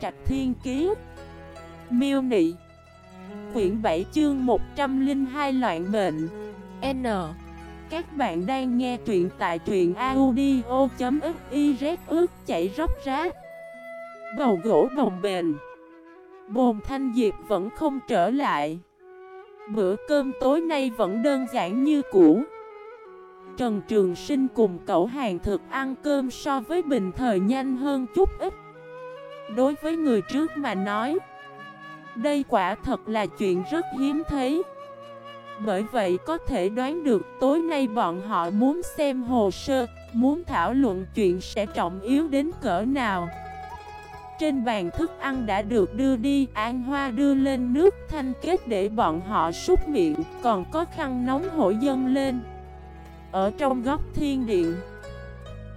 Trạch Thiên Kiế Miêu Nị. Quyển 7 chương 102 loạn mệnh. N. Các bạn đang nghe truyện tại truyện audio.xyz ướt chảy róc rác Bầu gỗ bồng bền Bồn Thanh Diệp vẫn không trở lại. Bữa cơm tối nay vẫn đơn giản như cũ. Trần Trường Sinh cùng cậu hàng thực ăn cơm so với bình thời nhanh hơn chút ít. Đối với người trước mà nói, Đây quả thật là chuyện rất hiếm thấy. Bởi vậy có thể đoán được tối nay bọn họ muốn xem hồ sơ, Muốn thảo luận chuyện sẽ trọng yếu đến cỡ nào. Trên bàn thức ăn đã được đưa đi, An Hoa đưa lên nước thanh kết để bọn họ súc miệng, Còn có khăn nóng hổi dâng lên. Ở trong góc thiên điện,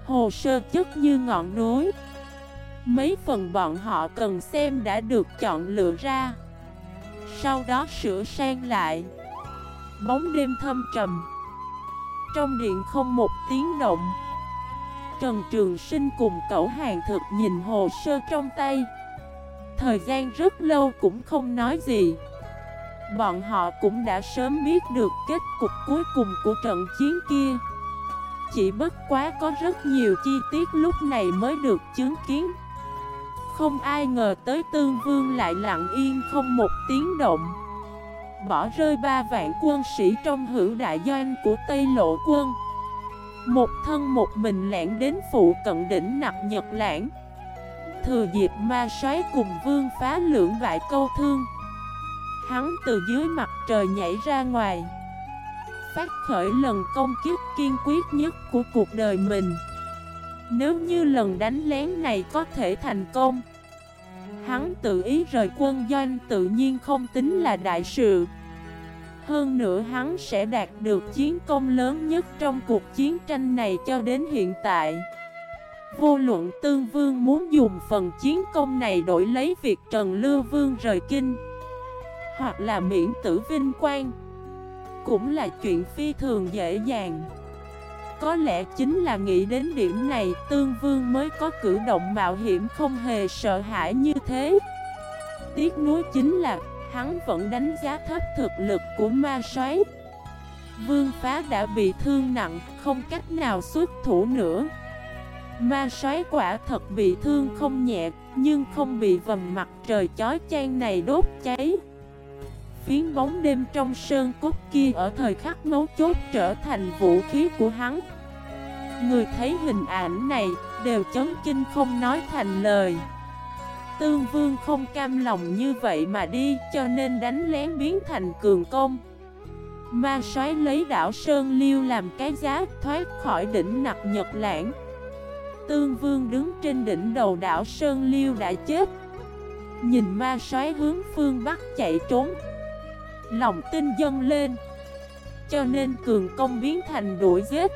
Hồ sơ chất như ngọn núi. Mấy phần bọn họ cần xem đã được chọn lựa ra. Sau đó sửa sang lại. Bóng đêm thâm trầm. Trong điện không một tiếng động. Trần Trường Sinh cùng cậu hàng thực nhìn hồ sơ trong tay. Thời gian rất lâu cũng không nói gì. Bọn họ cũng đã sớm biết được kết cục cuối cùng của trận chiến kia. Chỉ bất quá có rất nhiều chi tiết lúc này mới được chứng kiến không ai ngờ tới tương vương lại lặng yên không một tiếng động. Bỏ rơi ba vạn quân sĩ trong hữu đại doanh của Tây Lộ quân. Một thân một mình lẻn đến phụ cận đỉnh nặc Nhật Lãng. Thừa dịp ma xoáy cùng vương phá lưỡng bại câu thương. Hắn từ dưới mặt trời nhảy ra ngoài. Phát khởi lần công kiếp kiên quyết nhất của cuộc đời mình. Nếu như lần đánh lén này có thể thành công Hắn tự ý rời quân doanh tự nhiên không tính là đại sự. Hơn nữa hắn sẽ đạt được chiến công lớn nhất trong cuộc chiến tranh này cho đến hiện tại. Vô luận Tương Vương muốn dùng phần chiến công này đổi lấy việc Trần Lưu Vương rời kinh, Hoặc là miễn tử vinh quang, Cũng là chuyện phi thường dễ dàng có lẽ chính là nghĩ đến điểm này Tương Vương mới có cử động mạo hiểm không hề sợ hãi như thế. Tiếc nuối chính là hắn vẫn đánh giá thấp thực lực của ma xoáy Vương phá đã bị thương nặng, không cách nào xuất thủ nữa. Ma xoáy quả thật bị thương không nhẹ, nhưng không bị vầng mặt trời chói chang này đốt cháy. Phiến bóng đêm trong sơn cốt kia ở thời khắc mấu chốt trở thành vũ khí của hắn. Người thấy hình ảnh này đều chấn kinh không nói thành lời. Tương Vương không cam lòng như vậy mà đi, cho nên đánh lén biến thành cường công. Ma soái lấy đảo Sơn Liêu làm cái giá, thoát khỏi đỉnh nặc Nhật Lãng. Tương Vương đứng trên đỉnh đầu đảo Sơn Liêu đã chết. Nhìn ma soái hướng phương Bắc chạy trốn Lòng tin dâng lên. Cho nên cường công biến thành đuổi giết.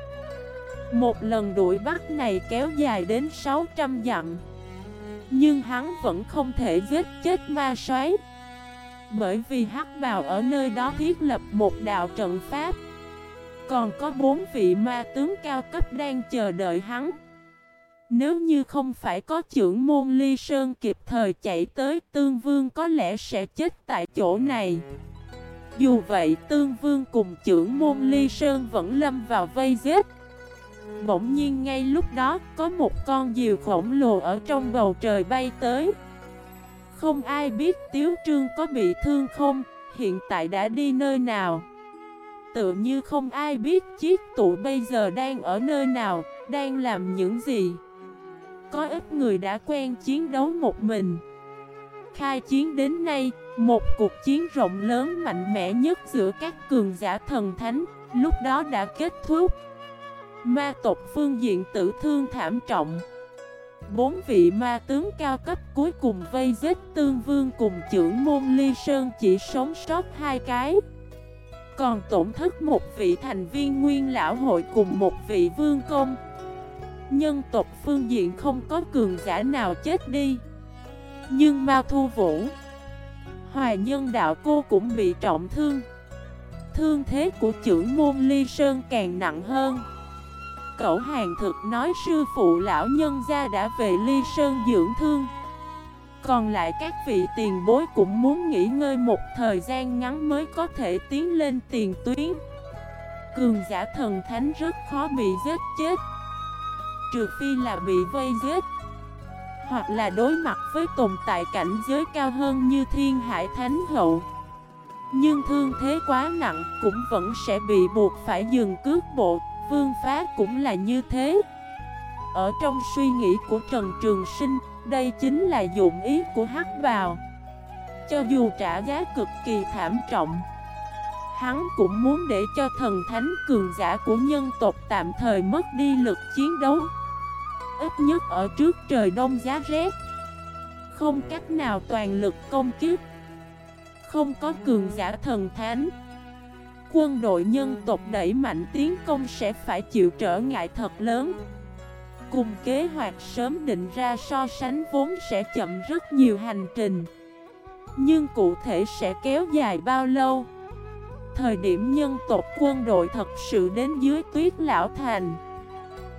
Một lần đuổi bắt này kéo dài đến 600 dặm. Nhưng hắn vẫn không thể giết chết ma xoáy Bởi vì hắc bào ở nơi đó thiết lập một đạo trận pháp. Còn có bốn vị ma tướng cao cấp đang chờ đợi hắn. Nếu như không phải có trưởng môn ly sơn kịp thời chạy tới, Tương Vương có lẽ sẽ chết tại chỗ này dù vậy Tương Vương cùng trưởng môn Ly Sơn vẫn lâm vào vây giết. Bỗng nhiên ngay lúc đó có một con diều khổng lồ ở trong bầu trời bay tới. Không ai biết Tiếu Trương có bị thương không, hiện tại đã đi nơi nào? Tự như không ai biết chiếc tụ bây giờ đang ở nơi nào, đang làm những gì. Có ít người đã quen chiến đấu một mình. Khai chiến đến nay, một cuộc chiến rộng lớn mạnh mẽ nhất giữa các cường giả thần thánh, lúc đó đã kết thúc. Ma tộc phương diện tử thương thảm trọng. Bốn vị ma tướng cao cấp cuối cùng vây giết tương vương cùng trưởng môn ly sơn chỉ sống sót hai cái. Còn tổn thất một vị thành viên nguyên lão hội cùng một vị vương công. Nhân tộc phương diện không có cường giả nào chết đi. Nhưng ma Thu Vũ Hoài nhân đạo cô cũng bị trọng thương. Thương thế của trưởng môn ly sơn càng nặng hơn. Cậu hàng thực nói sư phụ lão nhân gia đã về ly sơn dưỡng thương. Còn lại các vị tiền bối cũng muốn nghỉ ngơi một thời gian ngắn mới có thể tiến lên tiền tuyến. Cường giả thần thánh rất khó bị giết chết. Trừ phi là bị vây giết. Hoặc là đối mặt với tồn tại cảnh giới cao hơn như thiên hải thánh hậu. Nhưng thương thế quá nặng cũng vẫn sẽ bị buộc phải dừng cước bộ, Vương phá cũng là như thế. Ở trong suy nghĩ của Trần Trường Sinh, Đây chính là dụng ý của hắc bào. Cho dù trả giá cực kỳ thảm trọng, Hắn cũng muốn để cho thần thánh cường giả của nhân tộc tạm thời mất đi lực chiến đấu. Ít nhất ở trước trời đông giá rét. Không cách nào toàn lực công kiếp Không có cường giả thần thánh. Quân đội nhân tộc đẩy mạnh tiến công sẽ phải chịu trở ngại thật lớn. Cùng kế hoạch sớm định ra so sánh vốn sẽ chậm rất nhiều hành trình. Nhưng cụ thể sẽ kéo dài bao lâu? Thời điểm nhân tộc quân đội thật sự đến dưới tuyết lão thành.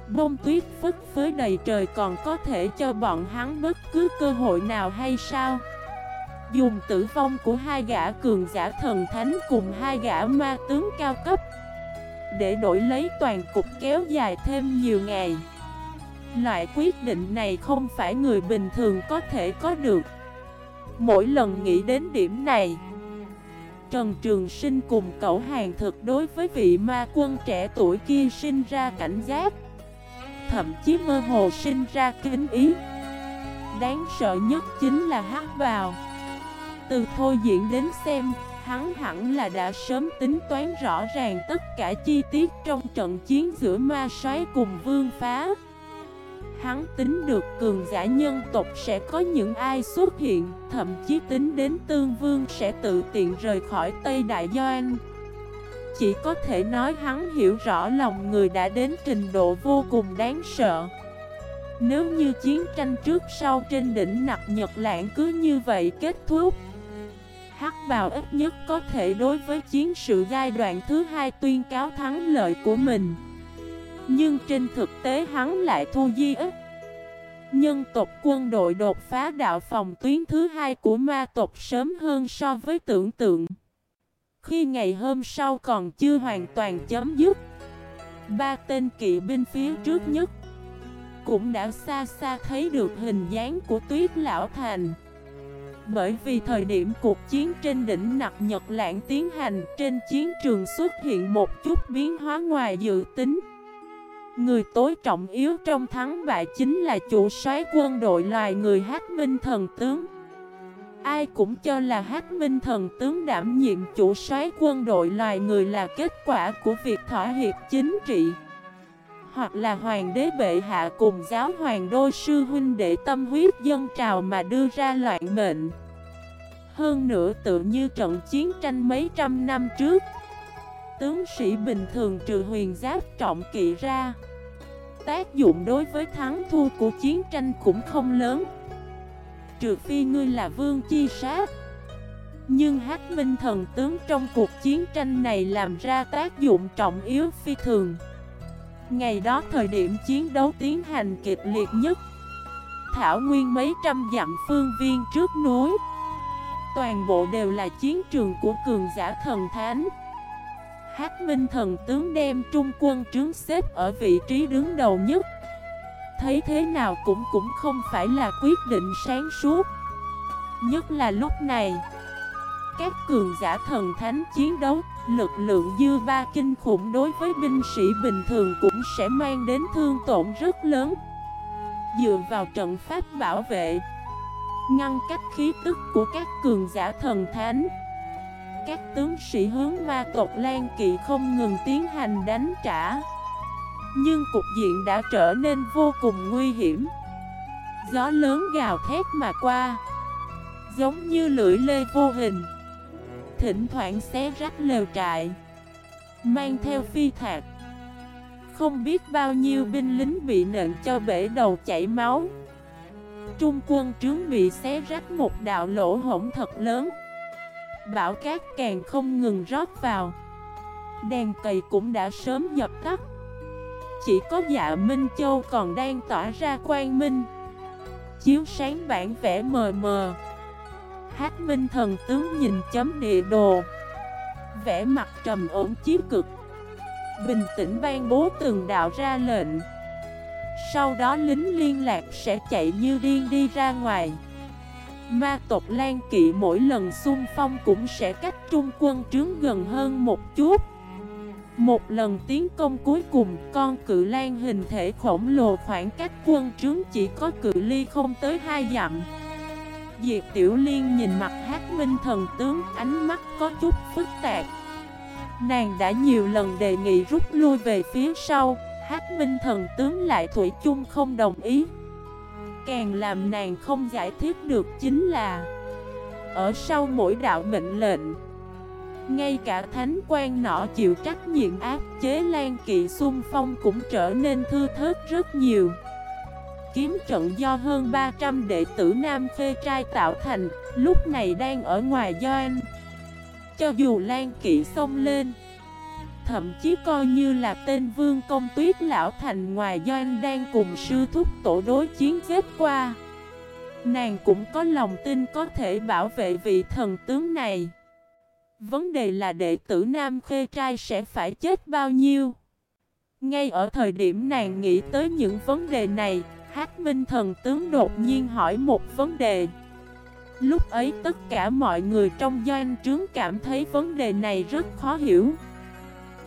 Bông tuyết phức phới đầy trời còn có thể cho bọn hắn bất cứ cơ hội nào hay sao? Dùng tử vong của hai gã cường giả thần thánh cùng hai gã ma tướng cao cấp Để đổi lấy toàn cục kéo dài thêm nhiều ngày. Loại quyết định này không phải người bình thường có thể có được. Mỗi lần nghĩ đến điểm này, Trần Trường Sinh cùng cậu hàng thực đối với vị ma quân trẻ tuổi kia sinh ra cảnh giác. Thậm chí mơ hồ sinh ra kính ý. Đáng sợ nhất chính là hát vào. Từ thôi diễn đến xem, Hắn hẳn là đã sớm tính toán rõ ràng tất cả chi tiết trong trận chiến giữa ma soái cùng vương phá. Hắn tính được cường giả nhân tộc sẽ có những ai xuất hiện, Thậm chí tính đến tương vương sẽ tự tiện rời khỏi Tây Đại Doan chỉ có thể nói hắn hiểu rõ lòng người đã đến trình độ vô cùng đáng sợ. Nếu như chiến tranh trước sau trên đỉnh nặc Nhật Lãng cứ như vậy kết thúc, Hắc vào ít nhất có thể đối với chiến sự giai đoạn thứ hai tuyên cáo thắng lợi của mình. Nhưng trên thực tế hắn lại thu di ích Nhân tộc quân đội đột phá đạo phòng tuyến thứ hai của ma tộc sớm hơn so với tưởng tượng. Khi ngày hôm sau còn chưa hoàn toàn chấm dứt. Ba tên kỵ binh phía trước nhất Cũng đã xa xa thấy được hình dáng của tuyết lão thành. Bởi vì thời điểm cuộc chiến trên đỉnh nặc Nhật Lãng tiến hành, trên chiến trường xuất hiện một chút biến hóa ngoài dự tính. Người tối trọng yếu trong thắng bại chính là chủ soái quân đội loài người Hát Minh Thần Tướng. Ai cũng cho là Hát Minh Thần Tướng đảm nhiệm chủ soái quân đội loài người là kết quả của việc thỏa hiệp chính trị. Hoặc là hoàng đế bệ hạ cùng giáo hoàng đô sư huynh để tâm huyết dân trào mà đưa ra loạn mệnh. Hơn nữa tự như trận chiến tranh mấy trăm năm trước, Tướng sĩ bình thường trừ huyền giáp trọng kỵ ra, Tác dụng đối với thắng thua của chiến tranh cũng không lớn. Trừ phi ngươi là vương chi sát. Nhưng hát minh thần tướng trong cuộc chiến tranh này làm ra tác dụng trọng yếu phi thường. Ngày đó thời điểm chiến đấu tiến hành kịch liệt nhất. Thảo nguyên mấy trăm dặm phương viên trước núi. Toàn bộ đều là chiến trường của cường giả thần thánh. Hát Minh thần tướng đem trung quân trướng xếp ở vị trí đứng đầu nhất. Thấy thế nào cũng cũng không phải là quyết định sáng suốt. Nhất là lúc này, Các cường giả thần thánh chiến đấu, Lực lượng dư ba kinh khủng đối với binh sĩ bình thường cũng sẽ mang đến thương tổn rất lớn. Dựa vào trận pháp bảo vệ, Ngăn cách khí tức của các cường giả thần thánh, Các tướng sĩ hướng ma tộc Lan Kỵ không ngừng tiến hành đánh trả. Nhưng cục diện đã trở nên vô cùng nguy hiểm. Gió lớn gào thét mà qua, Giống như lưỡi lê vô hình, Thỉnh thoảng xé rách lều trại, Mang theo phi thạc. Không biết bao nhiêu binh lính bị nện cho bể đầu chảy máu. Trung quân trướng bị xé rách một đạo lỗ hổng thật lớn. Bão cát càng không ngừng rót vào. Đèn cầy cũng đã sớm dập tắt. Chỉ có dạ Minh Châu còn đang tỏa ra quang minh. Chiếu sáng bản vẽ mờ mờ. Hát minh thần tướng nhìn chấm địa đồ. Vẽ mặt trầm ổn chiếu cực. Bình tĩnh ban bố từng đạo ra lệnh. Sau đó lính liên lạc sẽ chạy như điên đi ra ngoài. Ma tộc Lan Kỵ mỗi lần xung phong cũng sẽ cách trung quân trướng gần hơn một chút. Một lần tiến công cuối cùng, con cự lan hình thể khổng lồ khoảng cách quân trướng chỉ có cự ly không tới hai dặm. Diệp Tiểu Liên nhìn mặt hát minh thần tướng, ánh mắt có chút phức tạp. Nàng đã nhiều lần đề nghị rút lui về phía sau Hát minh thần tướng lại thủy chung không đồng ý. Càng làm nàng không giải thích được chính là, Ở sau mỗi đạo mệnh lệnh ngay cả thánh quan nọ chịu trách nhiệm áp chế lan kỵ xung phong cũng trở nên thư thớt rất nhiều. Kiếm trận do hơn 300 đệ tử Nam Phê Trai tạo thành, Lúc này đang ở ngoài doanh Cho dù lan kỵ xông lên, Thậm chí coi như là tên vương công tuyết lão thành ngoài doanh đang cùng sư thúc tổ đối chiến kết qua Nàng cũng có lòng tin có thể bảo vệ vị thần tướng này. Vấn đề là đệ tử nam khê trai sẽ phải chết bao nhiêu Ngay ở thời điểm nàng nghĩ tới những vấn đề này Hát minh thần tướng đột nhiên hỏi một vấn đề Lúc ấy tất cả mọi người trong doanh trướng cảm thấy vấn đề này rất khó hiểu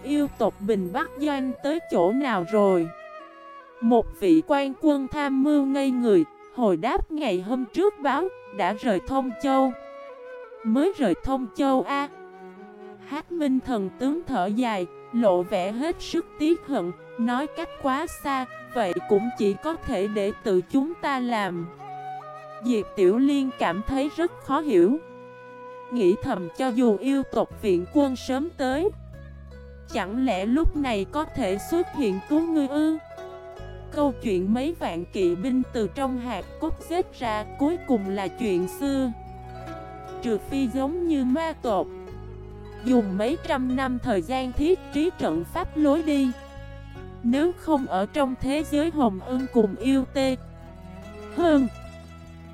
Yêu tộc Bình Bắc Doanh tới chỗ nào rồi? Một vị quan quân tham mưu ngây người, hồi đáp ngày hôm trước báo, đã rời Thông Châu. Mới rời Thông Châu A. Hát Minh thần tướng thở dài, lộ vẻ hết sức tiếc hận, nói cách quá xa, vậy cũng chỉ có thể để tự chúng ta làm. Diệp Tiểu Liên cảm thấy rất khó hiểu. Nghĩ thầm cho dù yêu tộc viện quân sớm tới Chẳng lẽ lúc này có thể xuất hiện cứu ngư ư? Câu chuyện mấy vạn kỵ binh từ trong hạt cốt xếp ra cuối cùng là chuyện xưa Trừ phi giống như ma tộc Dùng mấy trăm năm thời gian thiết trí trận pháp lối đi. Nếu không ở trong thế giới hồng ưng cùng yêu tê Hơn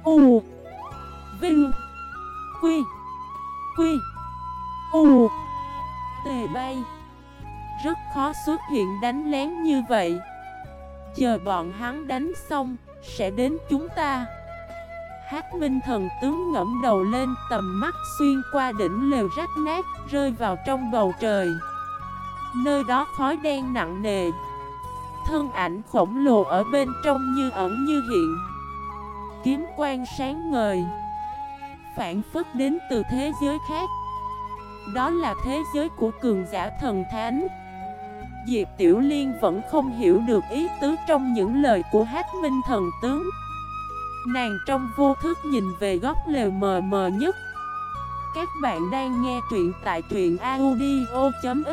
U, Vinh, Quy Quy, U, Tề bay. Rất khó xuất hiện đánh lén như vậy. Chờ bọn hắn đánh xong, Sẽ đến chúng ta. Hát minh thần tướng ngẫm đầu lên, Tầm mắt xuyên qua đỉnh lều rách nát, Rơi vào trong bầu trời. Nơi đó khói đen nặng nề. Thân ảnh khổng lồ ở bên trong như ẩn như hiện. Kiếm quang sáng ngời. Phản phức đến từ thế giới khác. Đó là thế giới của cường giả thần thánh. Diệp Tiểu Liên vẫn không hiểu được ý tứ trong những lời của Hát Minh Thần Tướng. Nàng trong vô thức nhìn về góc lều mờ mờ nhất. Các bạn đang nghe truyện tại truyện audio.fif